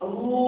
Allah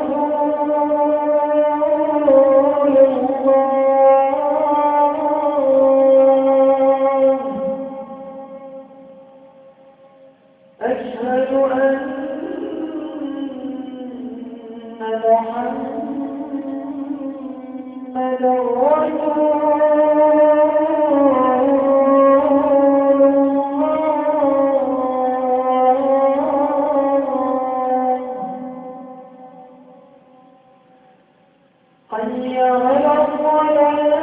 محمد رسول ولا الضالين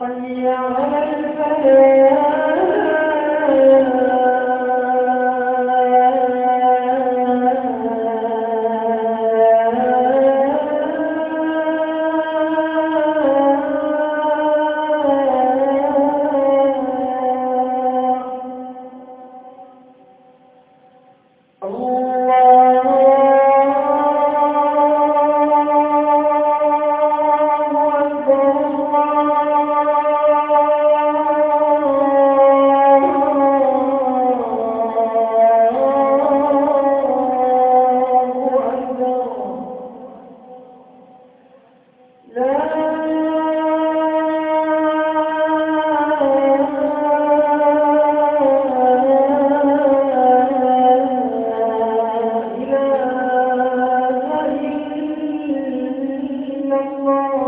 con إلا الله